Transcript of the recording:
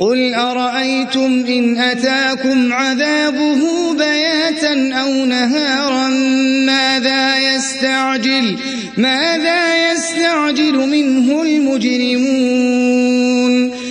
قل أرأيتم إن أتاكم عذابه بياتا أو نهارا؟ ماذا يستعجل؟ ماذا يستعجل منه